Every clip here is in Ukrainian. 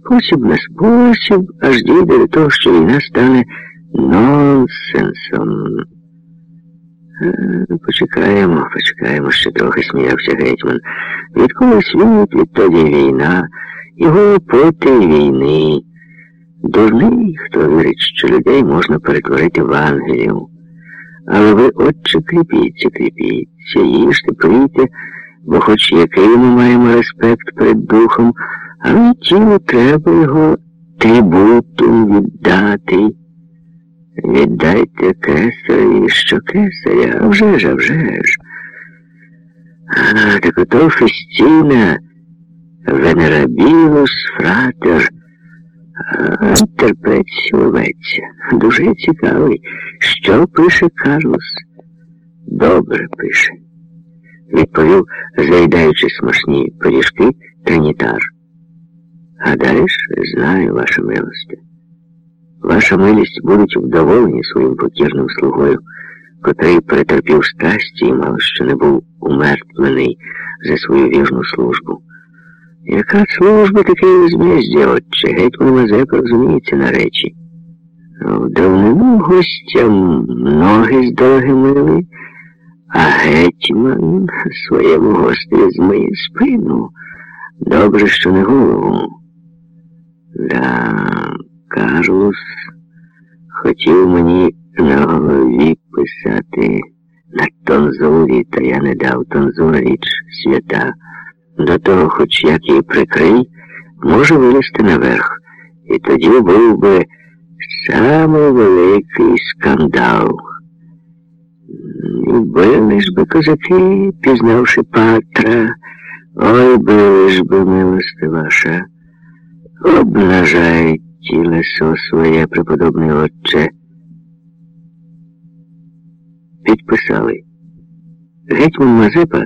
спосіб на спосіб, аж дійде до того, що війна стане нонсенсом. Е, почекаємо, почекаємо, ще трохи сміявся гетьман. Відколи світ, відтоді війна, його проти війни. Дурний, хто вірить, що людей можна перетворити в ангелів. Але ви, отче, кріпіться, кріпіться, їжте, пийте, бо хоч який ми маємо респект перед духом, але тілу треба його трибуту віддати. Віддайте кесарі, що кесаря, а вже ж, а вже ж. А, так ото Фестіна, Венерабілус, фратер, а, терпець овець. Дуже цікавий. Що пише Карлос? Добре пише, відповів, заїдаючи смачні пиріжки, тринітар. А далі знаю, ваша милосте. Ваша милість будуть вдоволені своїм покірним слугою, котрий перетерпів страсті і мало що не був умертвлений за свою вірну службу. Яка служба таке узміздя, отче, гетьман Мазепа розуміється на речі. В давнину гостям ноги з дороги мили, а гетьман своєму гостеві змиє спину. Добре, що не голову. Да, Карлос хотів мені на голові писати на тонзурі, та я не дав тонзура річ свята. До того, хоч як її прикрий, може вилізти наверх. І тоді був би самий великий скандал. І били ж би козаки, пізнавши патра, ой били ж би милости ваша. Обнажай тілесо своє, преподобний отче. Підписали. Гетьман Мазепа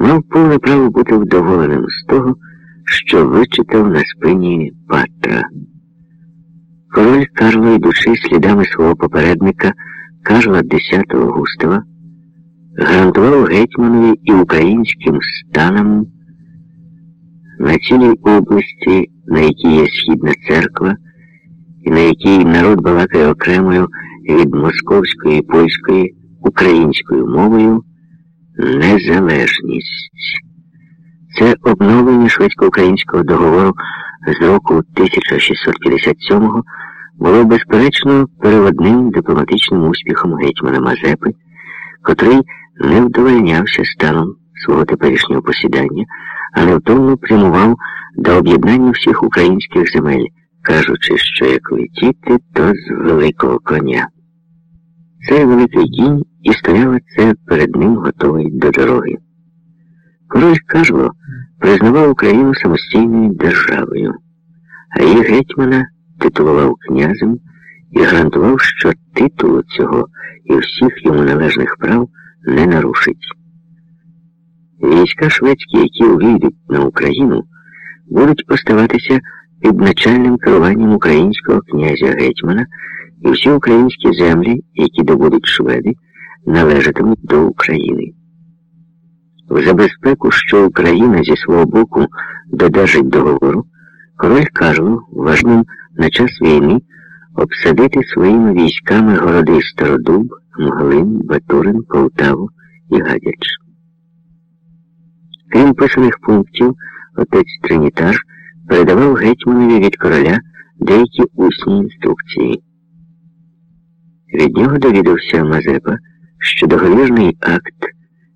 мав повне право бути вдоволеним з того, що вичитав на спині Патра. Король Карло, йдучи слідами свого попередника Карла X Густава, гарантував гетьманові і українським станам на цілій області, на якій є східна церква, і на якій народ балакає окремою від московської польської українською мовою незалежність. Це обновлення шведсько-українського договору з року 1657-го було безперечно переводним дипломатичним успіхом гетьмана Мазепи, котрий не вдовольнявся станом свого теперішнього посідання, а невтомно прямував до об'єднання всіх українських земель, кажучи, що як летіти, то з великого коня. Цей великий кінь і стояла це перед ним готовий до дороги. Король Карло признавав Україну самостійною державою, а її гетьмана титулував князем і гарантував, що титулу цього і всіх йому належних прав не нарушить. Війська шведські, які увійдуть на Україну, будуть оставатися під начальним керуванням українського князя гетьмана, і всі українські землі, які добудуть шведи, належатимуть до України. В забезпеку, що Україна зі свого боку додержить договору, король Карло важним на час війни обсадити своїми військами городи Стародуб, Мглин, Батурин, Полтаву і Гадяч. Крім писаних пунктів, отець Тринітар передавав гетьманові від короля деякі усні інструкції. Від нього довідався Мазепа, що договірний акт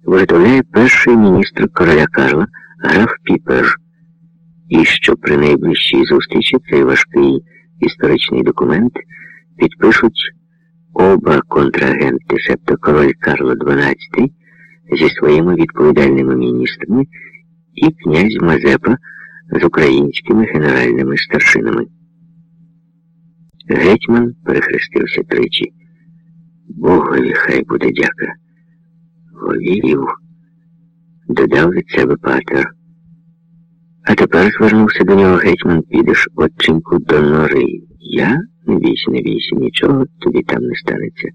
виготовляє перший міністр короля Карла граф Піпер, і що при найближчій зустрічі цей важкий історичний документ підпишуть оба контрагенти, себто король Карло XII зі своїми відповідальними міністрами і князь Мазепа з українськими генеральними старшинами. Гетьман перехрестився тричі. Богові хай буде дяка. Повірів, додав від себе патер. А тепер звернувся до нього гетьман, підеш отчинку до нори. Я? Не бійся, не бійся, нічого тобі там не станеться.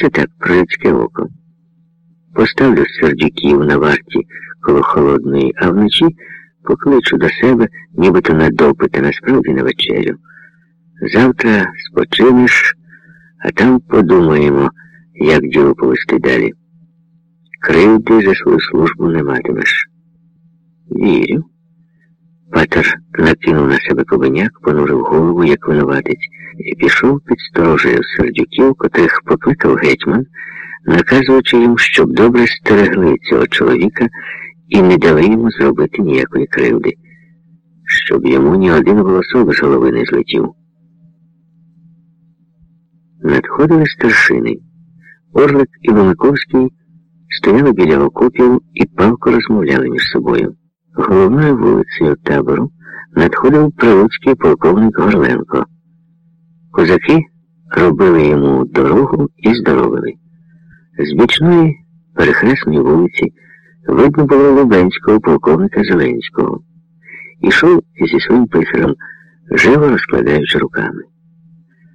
Це так, про людське око. Поставлю сердюків на варті коло холодної, а вночі Покличу до себе, нібито на допит, а насправді на вечерю. Завтра спочинеш, а там подумаємо, як діло повести далі. Кривди за свою службу не матимеш. Вірю. Патер накинув на себе кобеняк, понурив голову, як винуватець, і пішов під сторожею сердюків, котрих покликав гетьман, наказуючи їм, щоб добре стерегли цього чоловіка і не дали йому зробити ніякої кривди, щоб йому ні один волосок з голови не злетів. Надходили старшини. Орлик і Ломиковський стояли біля окопів і палко розмовляли між собою. Головною вулицею табору надходив прилуцький полковник Горленко. Козаки робили йому дорогу і здоровили. З бічної перехресної вулиці видно було Лубенського полковника Зеленського. Ішов зі своїм писарем, живо розкладаючи руками.